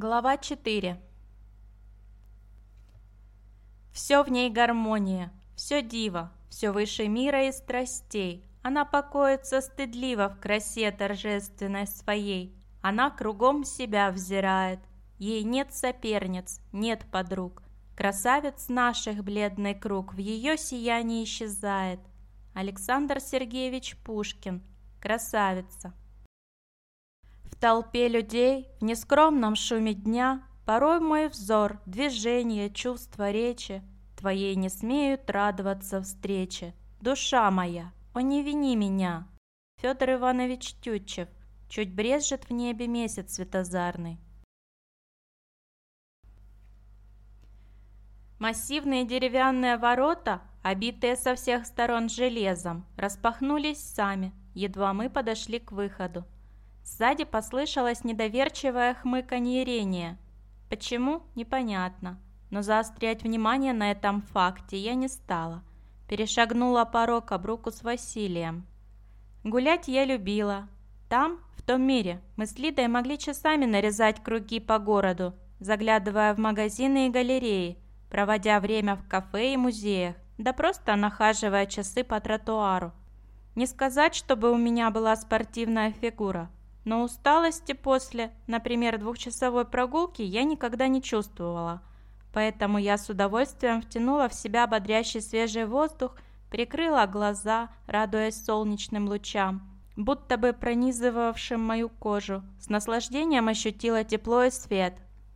Глава 4 Все в ней гармония, все диво, все выше мира и страстей. Она покоится стыдливо в красе торжественной своей. Она кругом себя взирает. Ей нет соперниц, нет подруг. Красавец наших бледный круг в ее сиянии исчезает. Александр Сергеевич Пушкин. Красавица. Толпе людей, в нескромном шуме дня, Порой мой взор, движение, чувство речи Твоей не смеют радоваться встрече. Душа моя, о не вини меня! Федор Иванович Тютчев, Чуть брезжит в небе месяц светозарный. Массивные деревянные ворота, обитые со всех сторон железом, распахнулись сами, едва мы подошли к выходу. Сзади послышалось недоверчивое хмыканье. Почему? Непонятно. Но заострять внимание на этом факте я не стала. Перешагнула порог об руку с Василием. Гулять я любила. Там, в том мире, мы с Лидой могли часами нарезать круги по городу, заглядывая в магазины и галереи, проводя время в кафе и музеях, да просто нахаживая часы по тротуару. Не сказать, чтобы у меня была спортивная фигура – но усталости после, например, двухчасовой прогулки я никогда не чувствовала. Поэтому я с удовольствием втянула в себя бодрящий свежий воздух, прикрыла глаза, радуясь солнечным лучам, будто бы пронизывавшим мою кожу, с наслаждением ощутила тепло и свет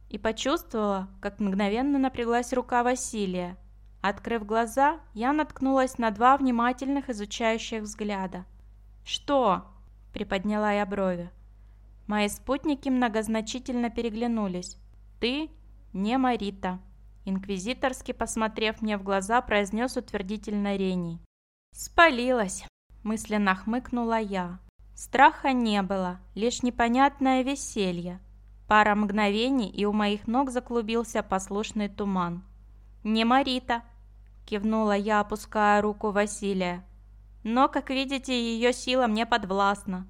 и почувствовала, как мгновенно напряглась рука Василия. Открыв глаза, я наткнулась на два внимательных изучающих взгляда. «Что?» – приподняла я брови. Мои спутники многозначительно переглянулись. «Ты не Марита», — инквизиторски посмотрев мне в глаза, произнес утвердительно Рений. «Спалилась», — мысленно хмыкнула я. Страха не было, лишь непонятное веселье. Пара мгновений, и у моих ног заклубился послушный туман. «Не Марита», — кивнула я, опуская руку Василия. «Но, как видите, ее сила мне подвластна.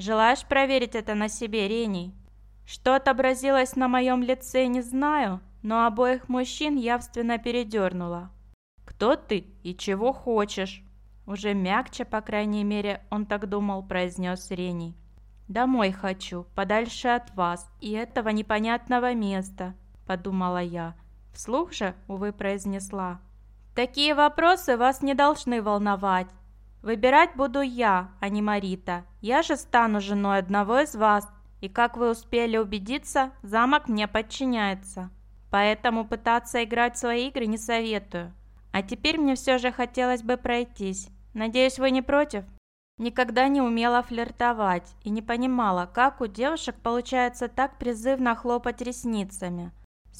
Желаешь проверить это на себе, Рений? Что отобразилось на моем лице, не знаю, но обоих мужчин явственно передернуло. «Кто ты и чего хочешь?» Уже мягче, по крайней мере, он так думал, произнес Рений. «Домой хочу, подальше от вас и этого непонятного места», – подумала я. Вслух же, увы, произнесла. «Такие вопросы вас не должны волновать. Выбирать буду я, а не Марита. Я же стану женой одного из вас, и, как вы успели убедиться, замок мне подчиняется. Поэтому пытаться играть в свои игры не советую. А теперь мне все же хотелось бы пройтись. Надеюсь, вы не против? Никогда не умела флиртовать и не понимала, как у девушек получается так призывно хлопать ресницами.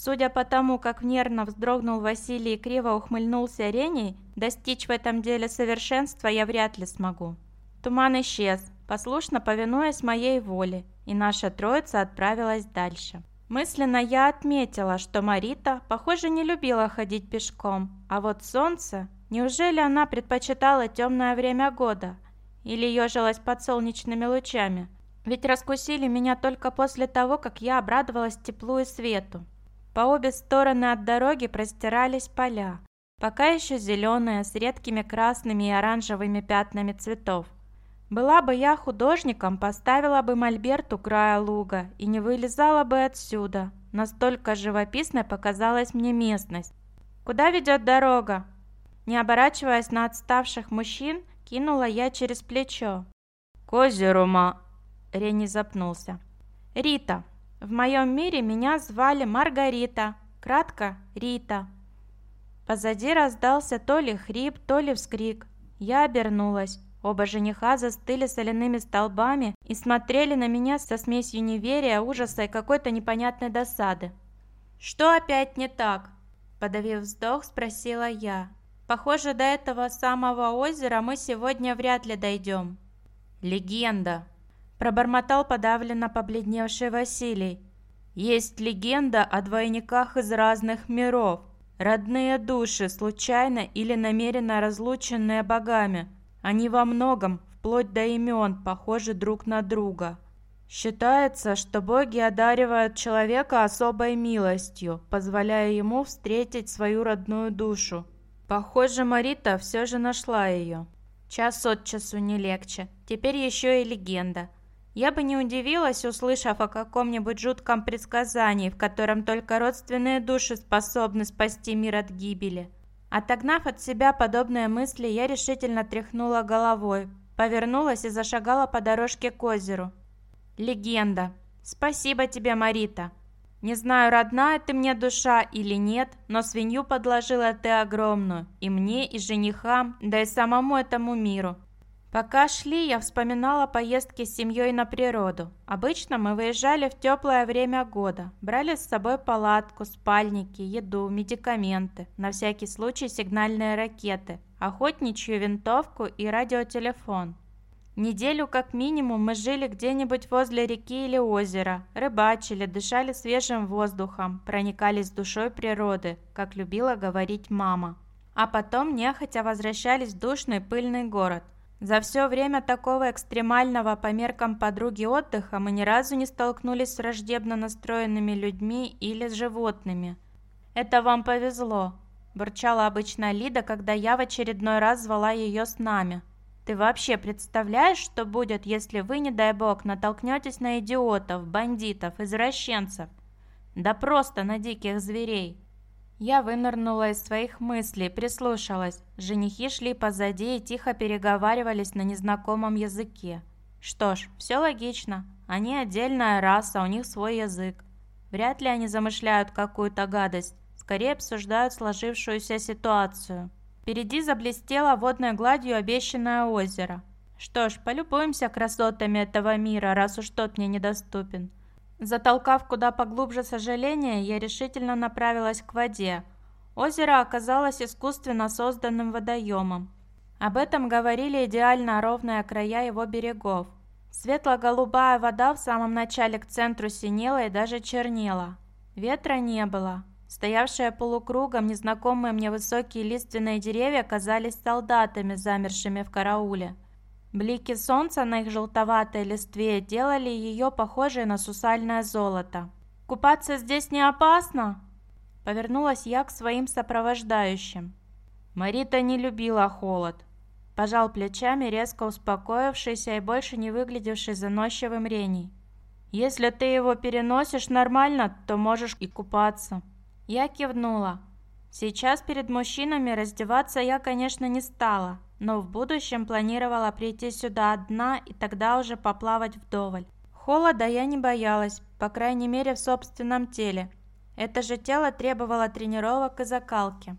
Судя по тому, как нервно вздрогнул Василий и криво ухмыльнулся Реней, достичь в этом деле совершенства я вряд ли смогу. Туман исчез, послушно повинуясь моей воле, и наша троица отправилась дальше. Мысленно я отметила, что Марита, похоже, не любила ходить пешком, а вот солнце, неужели она предпочитала темное время года или ежилась под солнечными лучами? Ведь раскусили меня только после того, как я обрадовалась теплу и свету. По обе стороны от дороги простирались поля, пока еще зеленые, с редкими красными и оранжевыми пятнами цветов. Была бы я художником, поставила бы мольберт у края луга и не вылезала бы отсюда. Настолько живописной показалась мне местность. Куда ведет дорога? Не оборачиваясь на отставших мужчин, кинула я через плечо. «К озеру, ма...» Рени запнулся. «Рита, в моем мире меня звали Маргарита, кратко Рита. Позади раздался то ли хрип, то ли вскрик. Я обернулась. Оба жениха застыли соляными столбами и смотрели на меня со смесью неверия, ужаса и какой-то непонятной досады. «Что опять не так?» Подавив вздох, спросила я. «Похоже, до этого самого озера мы сегодня вряд ли дойдем». «Легенда!» Пробормотал подавленно побледневший Василий. Есть легенда о двойниках из разных миров. Родные души, случайно или намеренно разлученные богами. Они во многом, вплоть до имен, похожи друг на друга. Считается, что боги одаривают человека особой милостью, позволяя ему встретить свою родную душу. Похоже, Марита все же нашла ее. Час от часу не легче. Теперь еще и легенда. Я бы не удивилась, услышав о каком-нибудь жутком предсказании, в котором только родственные души способны спасти мир от гибели. Отогнав от себя подобные мысли, я решительно тряхнула головой, повернулась и зашагала по дорожке к озеру. Легенда. Спасибо тебе, Марита. Не знаю, родная ты мне душа или нет, но свинью подложила ты огромную, и мне, и женихам, да и самому этому миру. Пока шли, я вспоминала поездки с семьей на природу. Обычно мы выезжали в теплое время года, брали с собой палатку, спальники, еду, медикаменты, на всякий случай сигнальные ракеты, охотничью винтовку и радиотелефон. Неделю как минимум мы жили где-нибудь возле реки или озера, рыбачили, дышали свежим воздухом, проникались душой природы, как любила говорить мама. А потом нехотя возвращались в душный пыльный город. За все время такого экстремального по меркам подруги отдыха мы ни разу не столкнулись с враждебно настроенными людьми или с животными. «Это вам повезло», – бурчала обычно Лида, когда я в очередной раз звала ее с нами – ты вообще представляешь, что будет, если вы, не дай бог, натолкнетесь на идиотов, бандитов, извращенцев? Да просто на диких зверей. Я вынырнула из своих мыслей, прислушалась. Женихи шли позади и тихо переговаривались на незнакомом языке. Что ж, все логично. Они отдельная раса, у них свой язык. Вряд ли они замышляют какую-то гадость. Скорее обсуждают сложившуюся ситуацию. Впереди заблестело водной гладью обещанное озеро. Что ж, полюбуемся красотами этого мира, раз уж тот мне недоступен. Затолкав куда поглубже сожаление, я решительно направилась к воде. Озеро оказалось искусственно созданным водоемом. Об этом говорили идеально ровные края его берегов. Светло-голубая вода в самом начале к центру синела и даже чернела. Ветра не было. Стоявшие полукругом незнакомые мне высокие лиственные деревья казались солдатами, замершими в карауле. Блики солнца на их желтоватой листве делали ее похожей на сусальное золото. «Купаться здесь не опасно?» Повернулась я к своим сопровождающим. Марита не любила холод. Пожал плечами, резко успокоившийся и больше не выглядевший заносчивым Рений. «Если ты его переносишь нормально, то можешь и купаться». Я кивнула. Сейчас перед мужчинами раздеваться я, конечно, не стала, но в будущем планировала прийти сюда одна и тогда уже поплавать вдоволь. Холода я не боялась, по крайней мере в собственном теле. Это же тело требовало тренировок и закалки.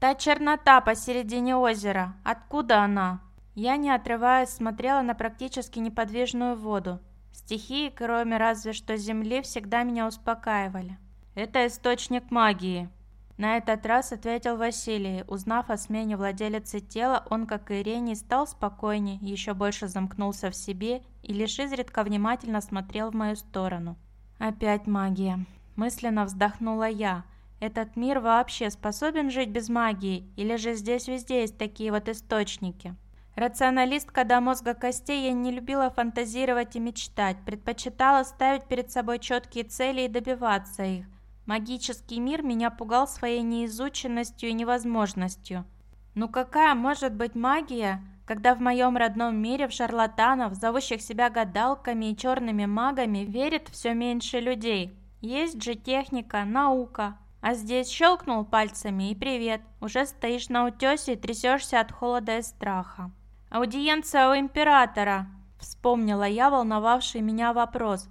Та чернота посередине озера, откуда она? Я, не отрываясь, смотрела на практически неподвижную воду. Стихии, кроме разве что земли, всегда меня успокаивали. «Это источник магии», — на этот раз ответил Василий. Узнав о смене владелицы тела, он, как и Ирений, стал спокойнее, еще больше замкнулся в себе и лишь изредка внимательно смотрел в мою сторону. «Опять магия», — мысленно вздохнула я. «Этот мир вообще способен жить без магии, или же здесь везде есть такие вот источники?» Рационалистка до мозга костей я не любила фантазировать и мечтать, предпочитала ставить перед собой четкие цели и добиваться их. Магический мир меня пугал своей неизученностью и невозможностью. Ну какая может быть магия, когда в моем родном мире в шарлатанов, зовущих себя гадалками и черными магами, верит все меньше людей? Есть же техника, наука. А здесь щелкнул пальцами и привет, уже стоишь на утесе и трясешься от холода и страха. «Аудиенция у императора», — вспомнила я волновавший меня вопрос.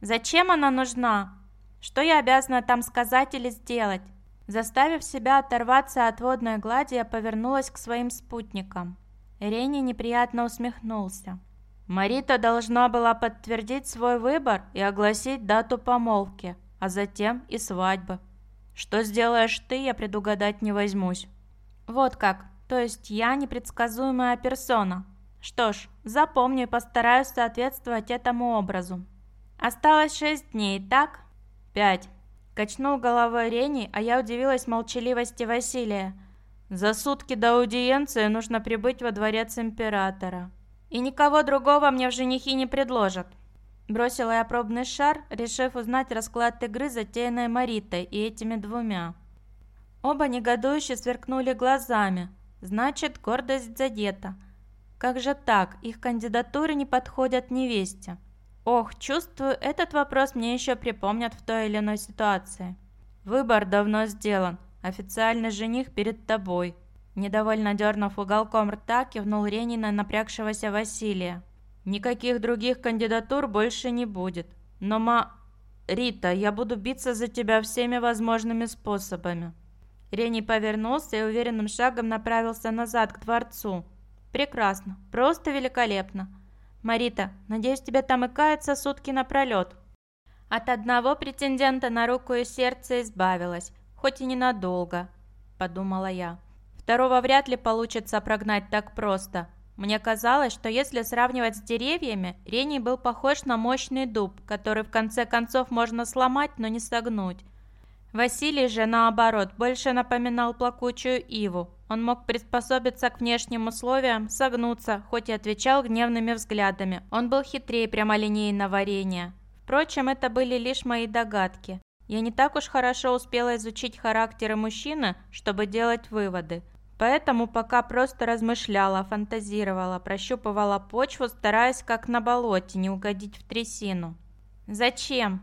«Зачем она нужна?» Что я обязана там сказать или сделать? Заставив себя оторваться от водной глади, я повернулась к своим спутникам. Рени неприятно усмехнулся. Марита должна была подтвердить свой выбор и огласить дату помолвки, а затем и свадьбы. Что сделаешь ты, я предугадать не возьмусь. Вот как, то есть я непредсказуемая персона. Что ж, запомню и постараюсь соответствовать этому образу. Осталось шесть дней, так? «Пять!» Качнул головой Рени, а я удивилась молчаливости Василия. «За сутки до аудиенции нужно прибыть во дворец императора. И никого другого мне в женихи не предложат». Бросила я пробный шар, решив узнать расклад игры, затеянной Маритой и этими двумя. Оба негодующе сверкнули глазами. Значит, гордость задета. Как же так? Их кандидатуры не подходят невесте. Ох, чувствую, этот вопрос мне еще припомнят в той или иной ситуации. Выбор давно сделан. Официальный жених перед тобой. Недовольно дернув уголком рта, кивнул Ренин на напрягшегося Василия. Никаких других кандидатур больше не будет. Но ма... Рита, я буду биться за тебя всеми возможными способами. Рени повернулся и уверенным шагом направился назад к дворцу. «Прекрасно, просто великолепно. Марита, надеюсь, тебе там и кается сутки напролет». От одного претендента на руку и сердце избавилась, хоть и ненадолго, подумала я. Второго вряд ли получится прогнать так просто. Мне казалось, что если сравнивать с деревьями, Рений был похож на мощный дуб, который в конце концов можно сломать, но не согнуть. Василий же, наоборот, больше напоминал плакучую иву. Он мог приспособиться к внешним условиям, согнуться, хоть и отвечал гневными взглядами. Он был хитрее прямолинейного варенья. Впрочем, это были лишь мои догадки. Я не так уж хорошо успела изучить характеры мужчины, чтобы делать выводы. Поэтому пока просто размышляла, фантазировала, прощупывала почву, стараясь как на болоте не угодить в трясину. «Зачем?»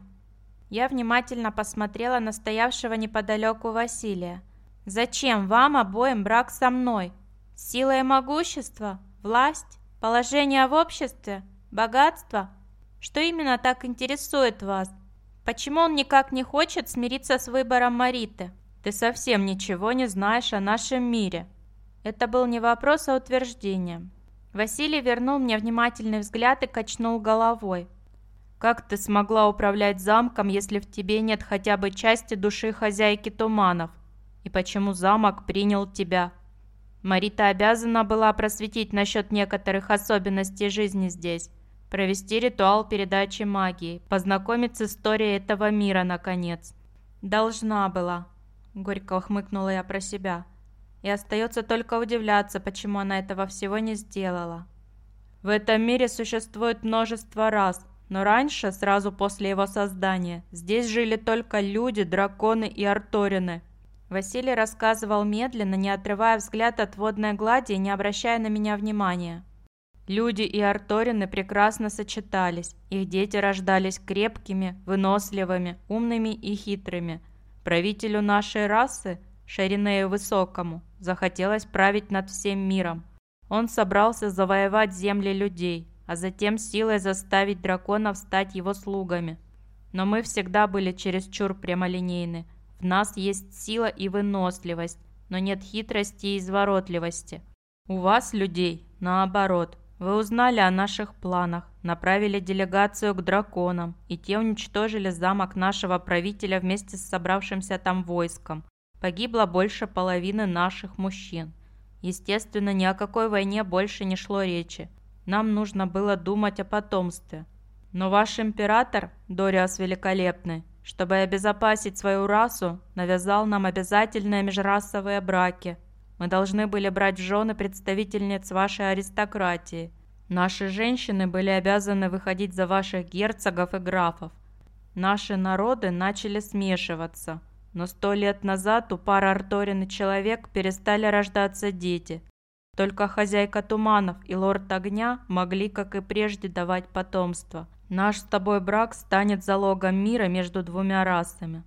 Я внимательно посмотрела на стоявшего неподалеку Василия. «Зачем вам обоим брак со мной? Сила и могущество? Власть? Положение в обществе? Богатство? Что именно так интересует вас? Почему он никак не хочет смириться с выбором Мариты? Ты совсем ничего не знаешь о нашем мире». Это был не вопрос, а утверждение. Василий вернул мне внимательный взгляд и качнул головой. Как ты смогла управлять замком, если в тебе нет хотя бы части души хозяйки туманов? И почему замок принял тебя? Марита обязана была просветить насчет некоторых особенностей жизни здесь, провести ритуал передачи магии, познакомить с историей этого мира, наконец. Должна была, горько ухмыкнула я про себя. И остается только удивляться, почему она этого всего не сделала. В этом мире существует множество рас, но раньше, сразу после его создания, здесь жили только люди, драконы и арторины. Василий рассказывал медленно, не отрывая взгляд от водной глади и не обращая на меня внимания. Люди и арторины прекрасно сочетались. Их дети рождались крепкими, выносливыми, умными и хитрыми. Правителю нашей расы, Шаринею Высокому, захотелось править над всем миром. Он собрался завоевать земли людей, а затем силой заставить драконов стать его слугами. Но мы всегда были чересчур прямолинейны. В нас есть сила и выносливость, но нет хитрости и изворотливости. У вас, людей, наоборот. Вы узнали о наших планах, направили делегацию к драконам, и те уничтожили замок нашего правителя вместе с собравшимся там войском. Погибло больше половины наших мужчин. Естественно, ни о какой войне больше не шло речи. Нам нужно было думать о потомстве. Но ваш император, Дориас Великолепный, чтобы обезопасить свою расу, навязал нам обязательные межрасовые браки. Мы должны были брать в жены представительниц вашей аристократии. Наши женщины были обязаны выходить за ваших герцогов и графов. Наши народы начали смешиваться. Но сто лет назад у пары Арторин и человек перестали рождаться дети. Только хозяйка туманов и лорд огня могли, как и прежде, давать потомство. Наш с тобой брак станет залогом мира между двумя расами.